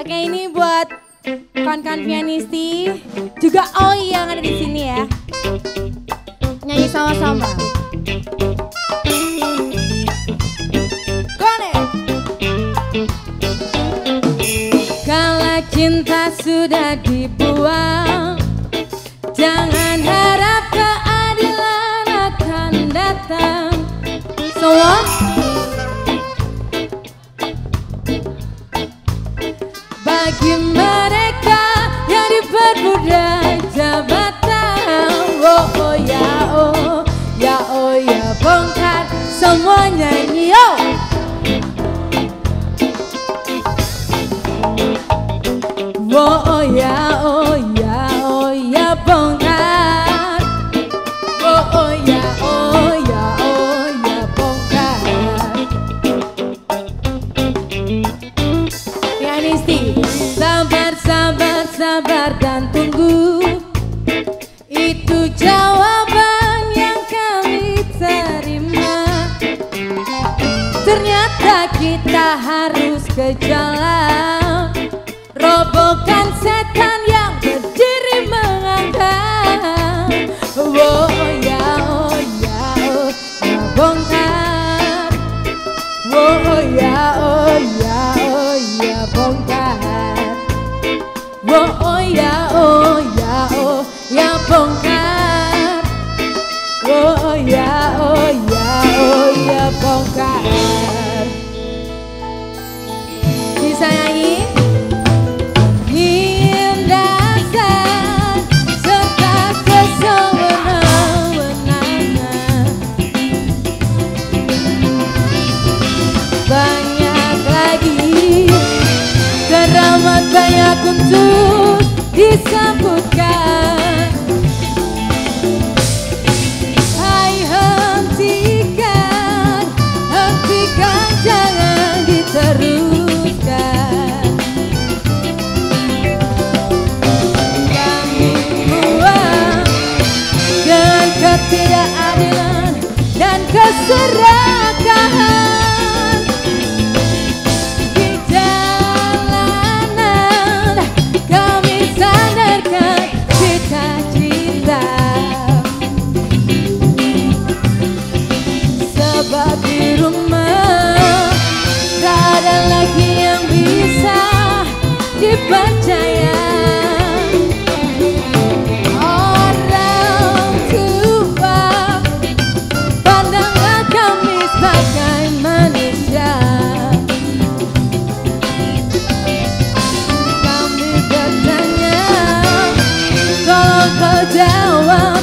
Pakai ini buat kawan-kawan pianisti, juga oh yang ada di sini ya. Nyanyi sama-sama. Kala cinta sudah dibuang, sabar, dan tunggu. Itu jawaban yang kami terima. Ternyata kita harus ke jalan. Robohkan setan yang berdiri mengangkat. Oh ya, oh ya, oh ya bongkar. Oh ya, oh ya, oh ya bongkar. Oh, oh ya, oh ya, oh ya bongkar come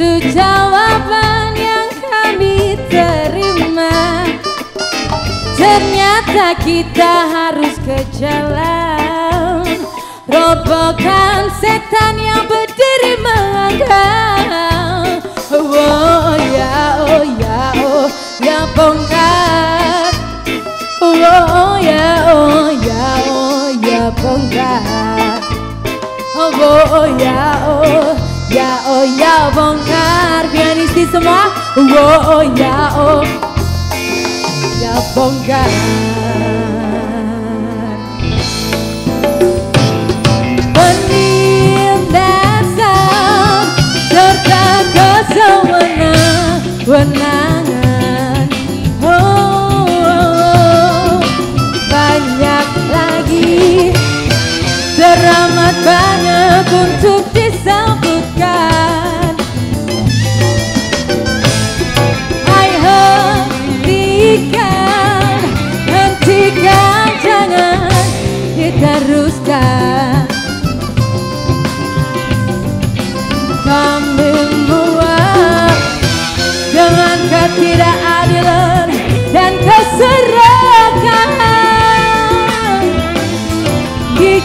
Itu jawaban yang kami terima. Ternyata kita harus ke jalan. Robohkan setan yang berdiri mengangkat Oh ya, oh ya, oh ya bongkar. Oh ya, oh ya, oh ya bongkar. Oh, oh ya, oh ya, oh ya bongkar. Pianisti semua. Oh, oh ya, oh. Ya bongkar. Penindasan serta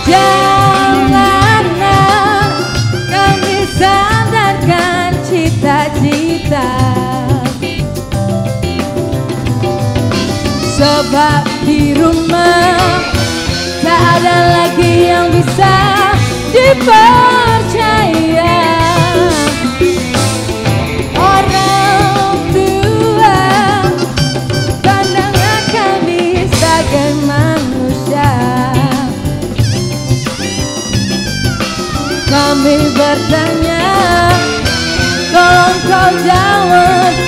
jalanan kami sandarkan cita-cita. Sebab di rumah tak ada lagi yang bisa dipakai Kami bertanya Tolong kau jawab